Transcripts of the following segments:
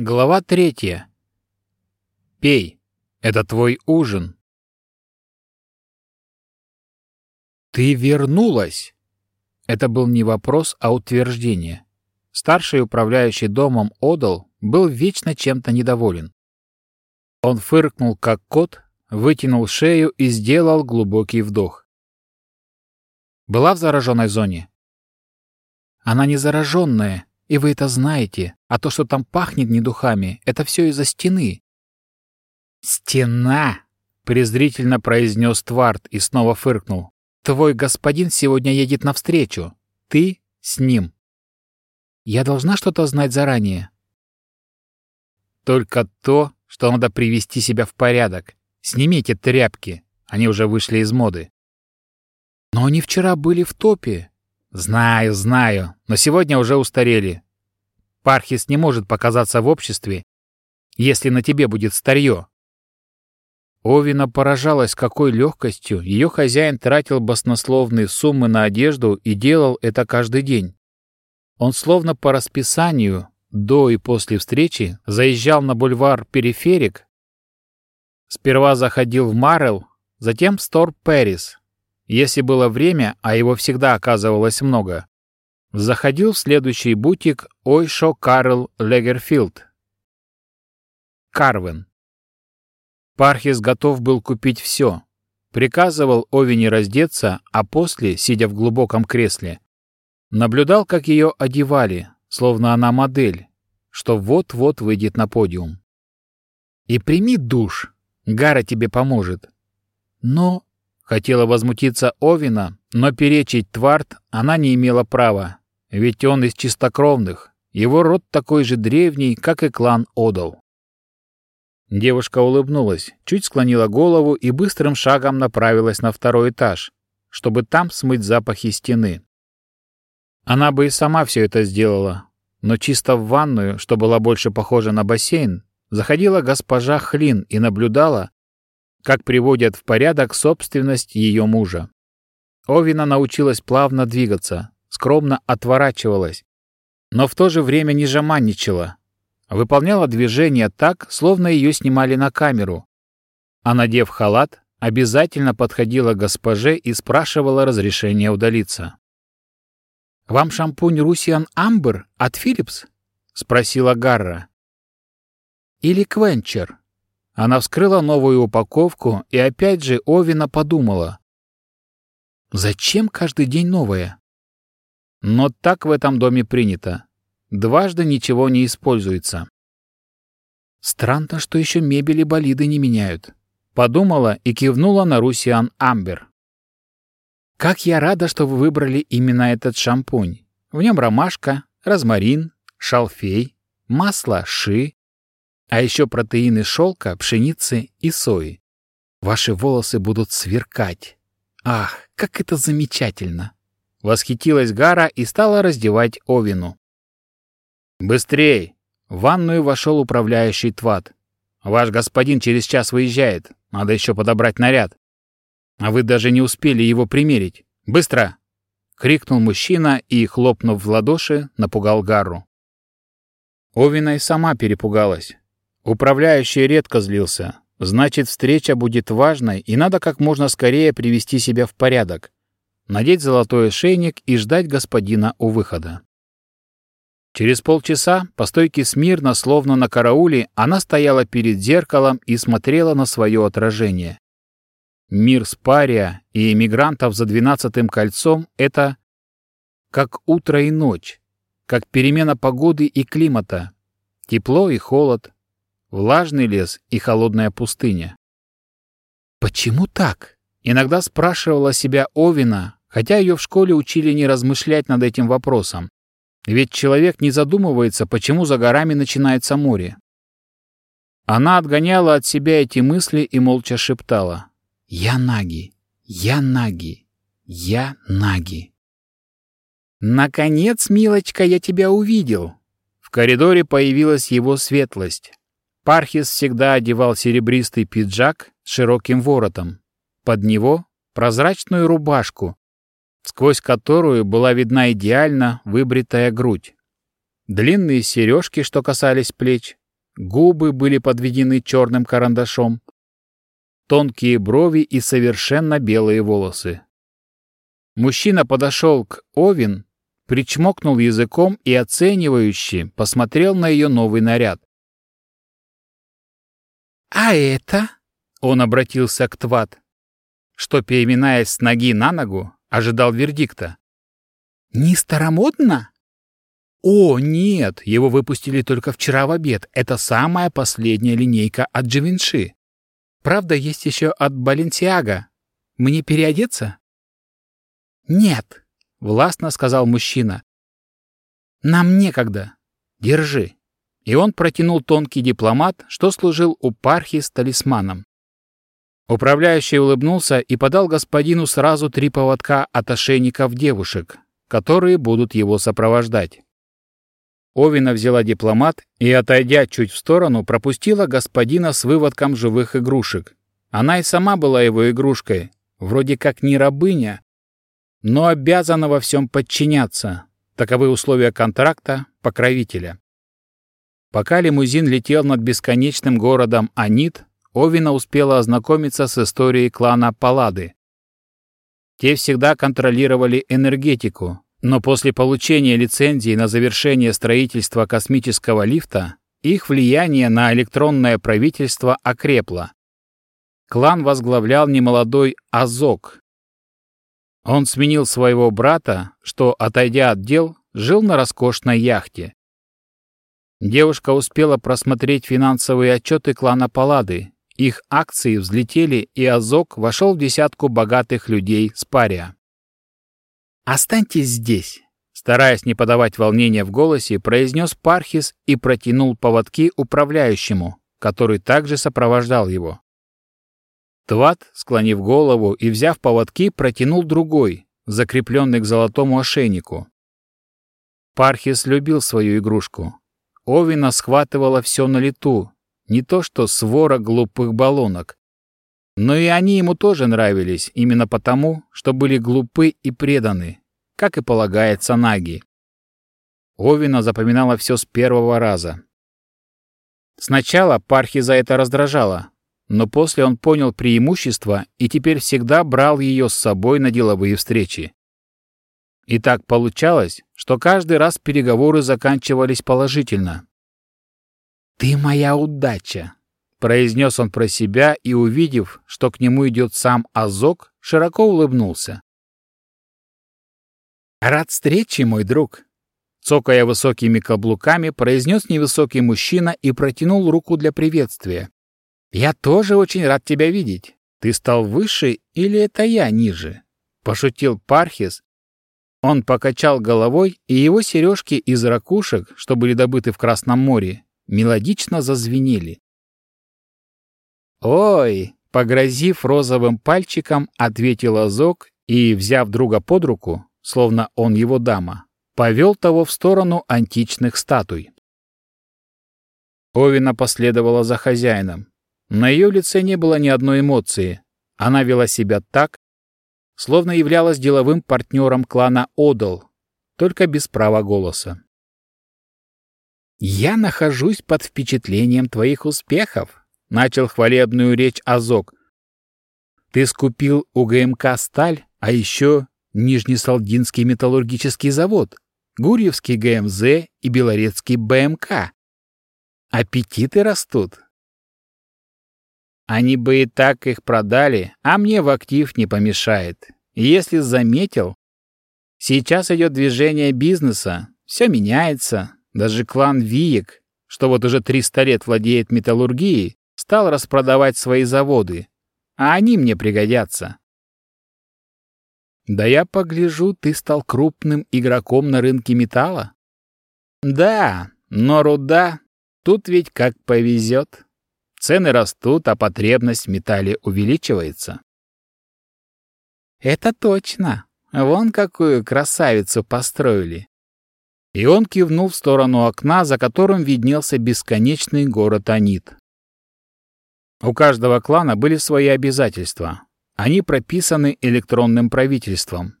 Глава третья. Пей. Это твой ужин. Ты вернулась. Это был не вопрос, а утверждение. Старший управляющий домом Одал был вечно чем-то недоволен. Он фыркнул, как кот, вытянул шею и сделал глубокий вдох. Была в зараженной зоне? Она не зараженная, и вы это знаете, а то, что там пахнет не духами, это все из-за стены. «Стена!» — презрительно произнес Тварт и снова фыркнул. «Твой господин сегодня едет навстречу. Ты с ним. Я должна что-то знать заранее?» «Только то, что надо привести себя в порядок. Снимите тряпки, они уже вышли из моды». «Но они вчера были в топе», Знаю, знаю, но сегодня уже устарели. Пархис не может показаться в обществе, если на тебе будет старье. Овина поражалась, какой легкостью ее хозяин тратил баснословные суммы на одежду и делал это каждый день. Он словно по расписанию, до и после встречи, заезжал на бульвар Периферик, сперва заходил в Марел, затем в Стор Пэрис, если было время, а его всегда оказывалось много, заходил в следующий бутик Ойшо Карл Легерфилд. Карвен. Пархис готов был купить все. Приказывал Овине раздеться, а после, сидя в глубоком кресле, наблюдал, как ее одевали, словно она модель, что вот-вот выйдет на подиум. «И прими душ, Гара тебе поможет». Но Хотела возмутиться Овина, но перечить Тварт она не имела права, ведь он из чистокровных, его род такой же древний, как и клан Одал. Девушка улыбнулась, чуть склонила голову и быстрым шагом направилась на второй этаж, чтобы там смыть запахи стены. Она бы и сама все это сделала, но чисто в ванную, что была больше похожа на бассейн, заходила госпожа Хлин и наблюдала, как приводят в порядок собственность ее мужа. Овина научилась плавно двигаться, скромно отворачивалась, но в то же время не жеманничала. Выполняла движения так, словно ее снимали на камеру. А надев халат, обязательно подходила к госпоже и спрашивала разрешения удалиться. «Вам шампунь Русиан Амбер от Филлипс?» — спросила Гарра. «Или Квенчер?» Она вскрыла новую упаковку и опять же Овина подумала. Зачем каждый день новое? Но так в этом доме принято. Дважды ничего не используется. Странно, что еще мебели болиды не меняют. Подумала и кивнула на Русиан Амбер. Как я рада, что вы выбрали именно этот шампунь. В нем ромашка, розмарин, шалфей, масло ши, а еще протеины шелка, пшеницы и сои. Ваши волосы будут сверкать. Ах, как это замечательно! Восхитилась Гара и стала раздевать Овину. «Быстрей!» В ванную вошел управляющий Тват. «Ваш господин через час выезжает. Надо еще подобрать наряд. А вы даже не успели его примерить. Быстро!» — крикнул мужчина и, хлопнув в ладоши, напугал Гару. Овина и сама перепугалась. Управляющий редко злился. Значит, встреча будет важной, и надо как можно скорее привести себя в порядок, надеть золотой ошейник и ждать господина у выхода. Через полчаса, по стойке смирно, словно на карауле, она стояла перед зеркалом и смотрела на свое отражение. Мир спария и эмигрантов за двенадцатым кольцом — это как утро и ночь, как перемена погоды и климата, тепло и холод, влажный лес и холодная пустыня. Почему так? Иногда спрашивала себя Овина, хотя ее в школе учили не размышлять над этим вопросом. Ведь человек не задумывается, почему за горами начинается море. Она отгоняла от себя эти мысли и молча шептала. «Я Наги! Я Наги! Я Наги!» «Наконец, милочка, я тебя увидел!» В коридоре появилась его светлость. Пархис всегда одевал серебристый пиджак с широким воротом. Под него прозрачную рубашку, сквозь которую была видна идеально выбритая грудь. Длинные сережки, что касались плеч, губы были подведены черным карандашом, тонкие брови и совершенно белые волосы. Мужчина подошел к Овин, причмокнул языком и оценивающе посмотрел на ее новый наряд. «А это?» — он обратился к Тват, что, переминаясь с ноги на ногу, ожидал вердикта. «Не старомодно?» «О, нет, его выпустили только вчера в обед. Это самая последняя линейка от Дживинши. Правда, есть еще от Баленсиага. Мне переодеться?» «Нет», — властно сказал мужчина. «Нам некогда. Держи». И он протянул тонкий дипломат, что служил у пархи с талисманом. Управляющий улыбнулся и подал господину сразу три поводка от ошейников девушек, которые будут его сопровождать. Овина взяла дипломат и, отойдя чуть в сторону, пропустила господина с выводком живых игрушек. Она и сама была его игрушкой, вроде как не рабыня, но обязана во всем подчиняться. Таковы условия контракта покровителя. Пока лимузин летел над бесконечным городом Анит, Овина успела ознакомиться с историей клана Палады. Те всегда контролировали энергетику, но после получения лицензии на завершение строительства космического лифта их влияние на электронное правительство окрепло. Клан возглавлял немолодой Азок, он сменил своего брата, что, отойдя от дел, жил на роскошной яхте. Девушка успела просмотреть финансовые отчеты клана Палады. Их акции взлетели, и Азок вошел в десятку богатых людей с пария. «Останьтесь здесь», — стараясь не подавать волнения в голосе, произнес Пархис и протянул поводки управляющему, который также сопровождал его. Тват, склонив голову и взяв поводки, протянул другой, закрепленный к золотому ошейнику. Пархис любил свою игрушку. Овина схватывала все на лету, не то что свора глупых баллонок. Но и они ему тоже нравились, именно потому, что были глупы и преданы, как и полагается Наги. Овина запоминала все с первого раза. Сначала Пархи за это раздражала, но после он понял преимущество и теперь всегда брал ее с собой на деловые встречи. И так получалось, что каждый раз переговоры заканчивались положительно. «Ты моя удача», — произнес он про себя и, увидев, что к нему идет сам Азок, широко улыбнулся. «Рад встрече, мой друг», — цокая высокими каблуками, произнес невысокий мужчина и протянул руку для приветствия. «Я тоже очень рад тебя видеть. Ты стал выше или это я ниже?» — пошутил Пархис. Он покачал головой, и его сережки из ракушек, что были добыты в Красном море, мелодично зазвенели. «Ой!» — погрозив розовым пальчиком, ответил Азок и, взяв друга под руку, словно он его дама, повел того в сторону античных статуй. Овина последовала за хозяином. На ее лице не было ни одной эмоции. Она вела себя так, словно являлась деловым партнером клана Одал, только без права голоса. «Я нахожусь под впечатлением твоих успехов», — начал хвалебную речь Азок. «Ты скупил у ГМК сталь, а еще Нижнесалдинский металлургический завод, Гурьевский ГМЗ и Белорецкий БМК. Аппетиты растут, они бы и так их продали, а мне в актив не помешает. если заметил, сейчас идет движение бизнеса, все меняется. Даже клан Виек, что вот уже 300 лет владеет металлургией, стал распродавать свои заводы. А они мне пригодятся. Да я погляжу, ты стал крупным игроком на рынке металла. Да, но руда, тут ведь как повезет. Цены растут, а потребность в металле увеличивается. Это точно. Вон какую красавицу построили. И он кивнул в сторону окна, за которым виднелся бесконечный город Анит. У каждого клана были свои обязательства. Они прописаны электронным правительством.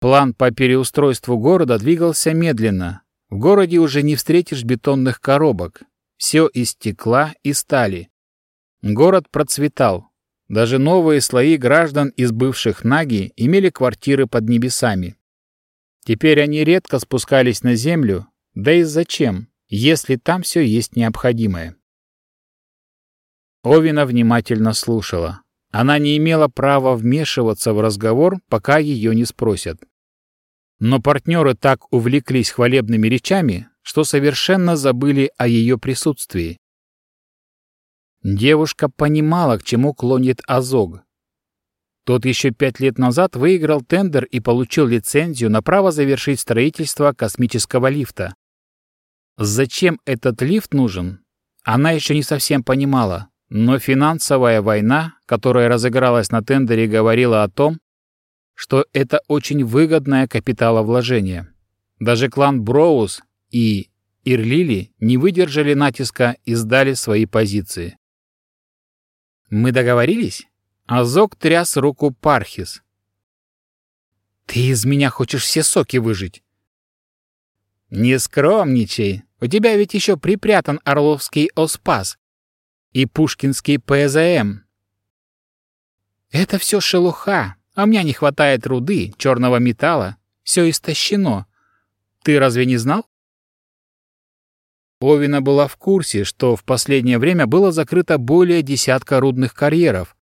План по переустройству города двигался медленно. В городе уже не встретишь бетонных коробок, все из стекла и стали. Город процветал. Даже новые слои граждан из бывших Наги имели квартиры под небесами. Теперь они редко спускались на землю, да и зачем, если там все есть необходимое. Овина внимательно слушала. Она не имела права вмешиваться в разговор, пока ее не спросят. Но партнеры так увлеклись хвалебными речами, что совершенно забыли о ее присутствии. Девушка понимала, к чему клонит Азог. Тот еще пять лет назад выиграл тендер и получил лицензию на право завершить строительство космического лифта. Зачем этот лифт нужен, она еще не совсем понимала, но финансовая война, которая разыгралась на тендере, говорила о том, что это очень выгодное капиталовложение. Даже клан Броуз и Ирлили не выдержали натиска и сдали свои позиции. «Мы договорились?» Азок тряс руку Пархис. «Ты из меня хочешь все соки выжить?» «Не скромничай. У тебя ведь еще припрятан Орловский ОСПАС и Пушкинский ПЗМ. Это все шелуха, а меня не хватает руды, черного металла. Все истощено. Ты разве не знал? Овина была в курсе, что в последнее время было закрыто более десятка рудных карьеров,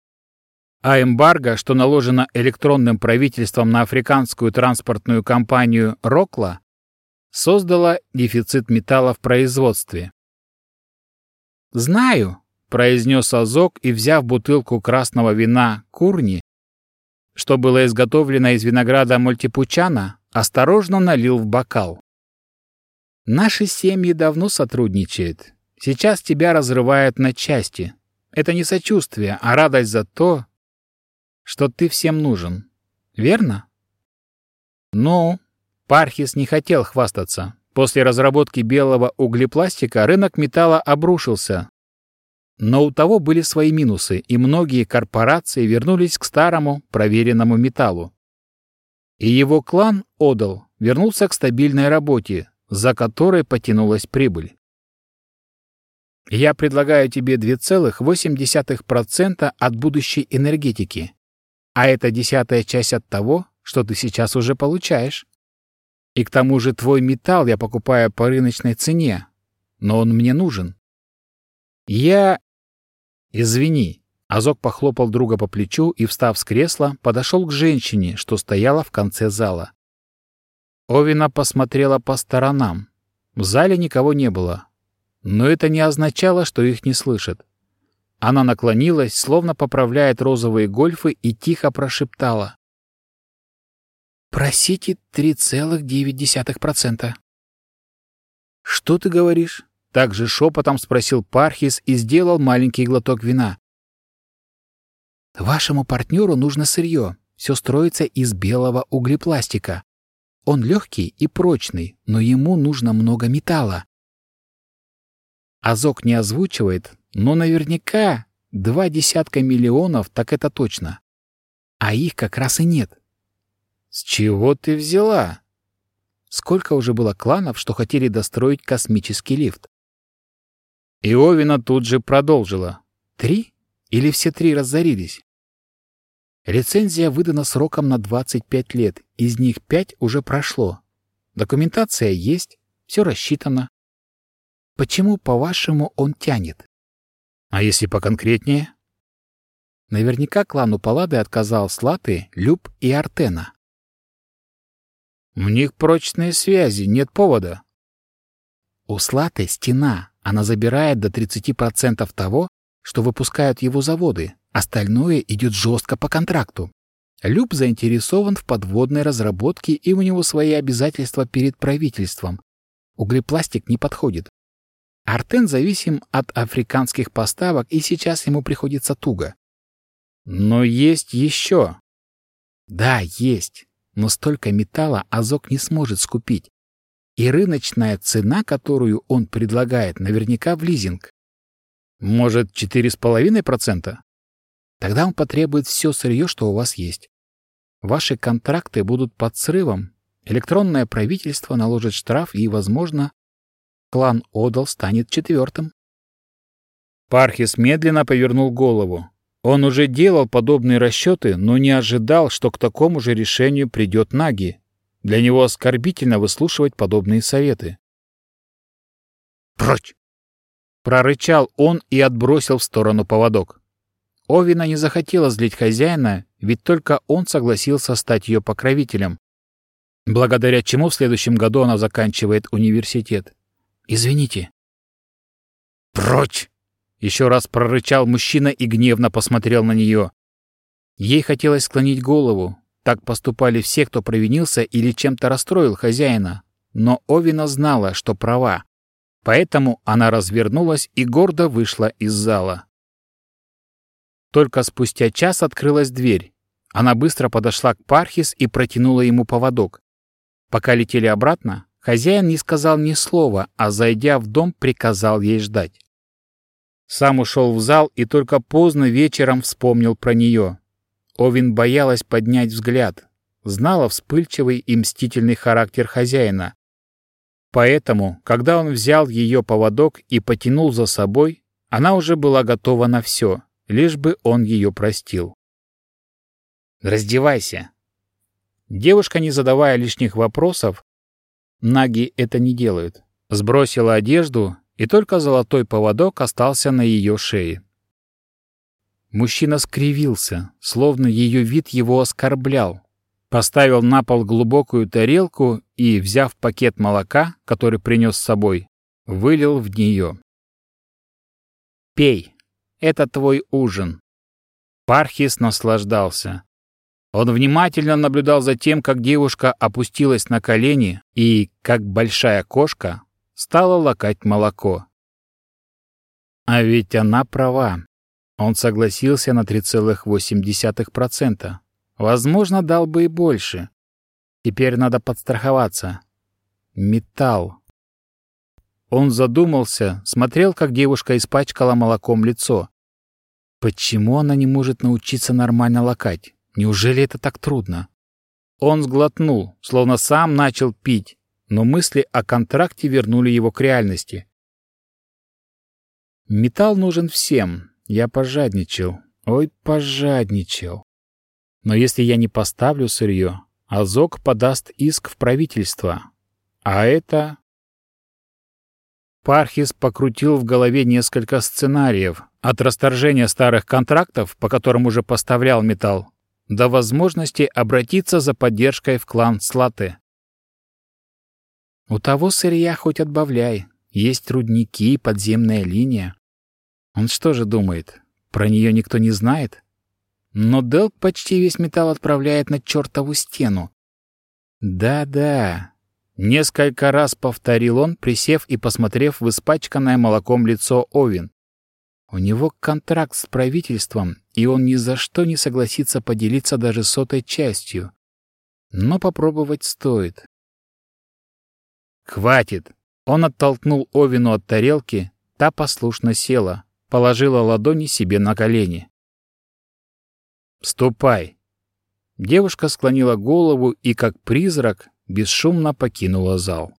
а эмбарго, что наложено электронным правительством на африканскую транспортную компанию «Рокла», создало дефицит металла в производстве. «Знаю», — произнес Азок и, взяв бутылку красного вина «Курни», что было изготовлено из винограда мультипучана, осторожно налил в бокал. «Наши семьи давно сотрудничают. Сейчас тебя разрывают на части. Это не сочувствие, а радость за то, что ты всем нужен. Верно?» «Ну...» Пархис не хотел хвастаться. После разработки белого углепластика рынок металла обрушился, но у того были свои минусы, и многие корпорации вернулись к старому, проверенному металлу. И его клан, Одал, вернулся к стабильной работе, за которой потянулась прибыль. Я предлагаю тебе 2,8% от будущей энергетики, а это десятая часть от того, что ты сейчас уже получаешь. И к тому же твой металл я покупаю по рыночной цене, но он мне нужен. Я «Извини». Азок похлопал друга по плечу и, встав с кресла, подошел к женщине, что стояла в конце зала. Овина посмотрела по сторонам. В зале никого не было. Но это не означало, что их не слышат. Она наклонилась, словно поправляет розовые гольфы, и тихо прошептала. «Просите 3,9%. «Что ты говоришь?» Также шепотом спросил Пархис и сделал маленький глоток вина. «Вашему партнеру нужно сырье. Все строится из белого углепластика. Он легкий и прочный, но ему нужно много металла. Азок не озвучивает, но наверняка два десятка миллионов, так это точно. А их как раз и нет. С чего ты взяла? Сколько уже было кланов, что хотели достроить космический лифт? Иовина тут же продолжила. «Три? Или все три разорились?» Лицензия выдана сроком на 25 лет, из них пять уже прошло. Документация есть, все рассчитано. Почему, по-вашему, он тянет? А если поконкретнее? Наверняка клану Паллады отказал Слаты, Люб и Артена. У них прочные связи, нет повода. У Слаты стена, она забирает до 30% того, что выпускают его заводы. Остальное идет жестко по контракту. Люб заинтересован в подводной разработке, и у него свои обязательства перед правительством. Углепластик не подходит. Артен зависим от африканских поставок, и сейчас ему приходится туго. Но есть еще. Да, есть. Но столько металла Азок не сможет скупить и рыночная цена, которую он предлагает, наверняка в лизинг. Может, 4,5%? Тогда он потребует все сырье, что у вас есть. Ваши контракты будут под срывом, электронное правительство наложит штраф и, возможно, клан Одал станет четвертым. Пархис медленно повернул голову. Он уже делал подобные расчеты, но не ожидал, что к такому же решению придет Наги. Для него оскорбительно выслушивать подобные советы. «Прочь!» — прорычал он и отбросил в сторону поводок. Овина не захотела злить хозяина, ведь только он согласился стать ее покровителем, благодаря чему в следующем году она заканчивает университет. «Извините». «Прочь!» — еще раз прорычал мужчина и гневно посмотрел на нее. Ей хотелось склонить голову. Так поступали все, кто провинился или чем-то расстроил хозяина. Но Овина знала, что права. Поэтому она развернулась и гордо вышла из зала. Только спустя час открылась дверь. Она быстро подошла к Пархис и протянула ему поводок. Пока летели обратно, хозяин не сказал ни слова, а, зайдя в дом, приказал ей ждать. Сам ушел в зал и только поздно вечером вспомнил про нее. Овин боялась поднять взгляд, знала вспыльчивый и мстительный характер хозяина. Поэтому, когда он взял ее поводок и потянул за собой, она уже была готова на все, лишь бы он ее простил. «Раздевайся!» Девушка, не задавая лишних вопросов, наги это не делают, сбросила одежду, и только золотой поводок остался на ее шее. Мужчина скривился, словно ее вид его оскорблял. Поставил на пол глубокую тарелку и, взяв пакет молока, который принес с собой, вылил в нее. «Пей, это твой ужин». Пархис наслаждался. Он внимательно наблюдал за тем, как девушка опустилась на колени и, как большая кошка, стала лакать молоко. А ведь она права. Он согласился на 3,8%. Возможно, дал бы и больше. Теперь надо подстраховаться. Металл. Он задумался, смотрел, как девушка испачкала молоком лицо. Почему она не может научиться нормально лакать? Неужели это так трудно? Он сглотнул, словно сам начал пить, но мысли о контракте вернули его к реальности. Металл нужен всем, я пожадничал. Ой, пожадничал. Но если я не поставлю сырье, Азок подаст иск в правительство. А это... Пархис покрутил в голове несколько сценариев. От расторжения старых контрактов, по которым уже поставлял металл, до возможности обратиться за поддержкой в клан Слаты. У того сырья хоть отбавляй. Есть рудники, подземная линия. Он что же думает? Про нее никто не знает? Но Делк почти весь металл отправляет на чертову стену. Да-да. Несколько раз повторил он, присев и посмотрев в испачканное молоком лицо Овин. У него контракт с правительством, и он ни за что не согласится поделиться даже сотой частью. Но попробовать стоит. «Хватит!» Он оттолкнул Овину от тарелки, та послушно села, положила ладони себе на колени. «Ступай!» Девушка склонила голову и, как призрак, бесшумно покинула зал.